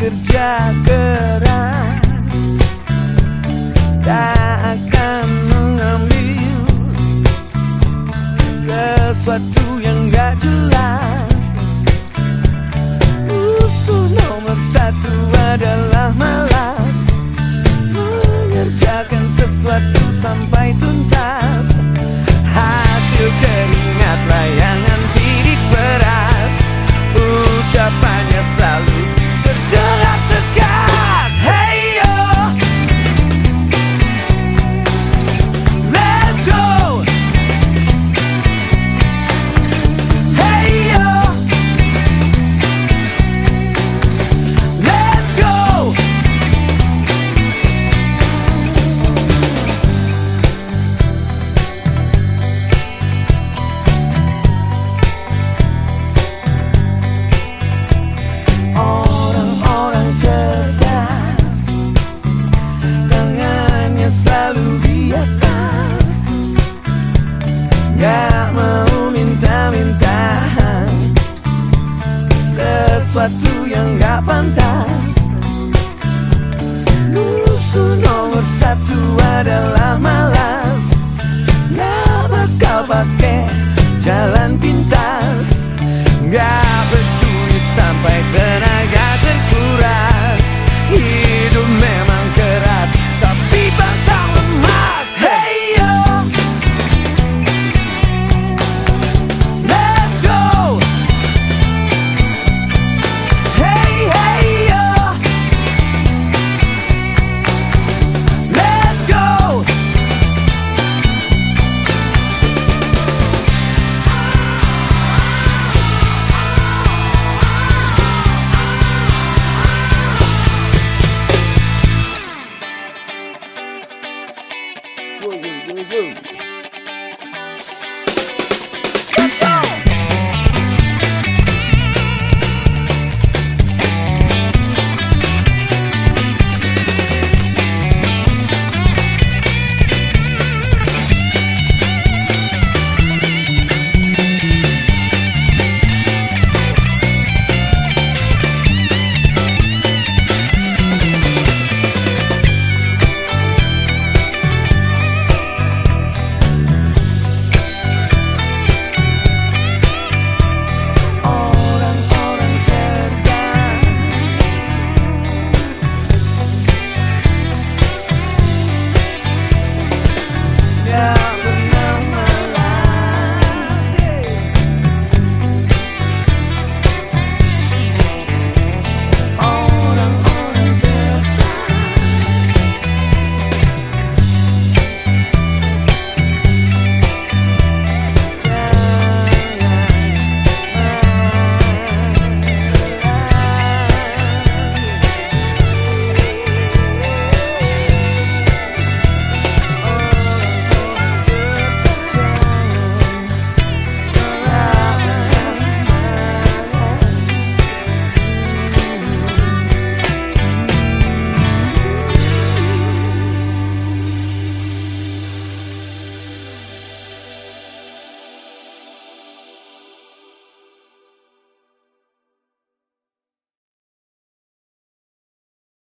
kerja keras Tak akan mengambil Sesuatu yang gak jelas. Gak mau minta-minta Sesuatu yang gak pantas. Musuh nomor satu adalah malas. Gak bakal pakai jalan pintas? Gak woo, woo, woo, woo.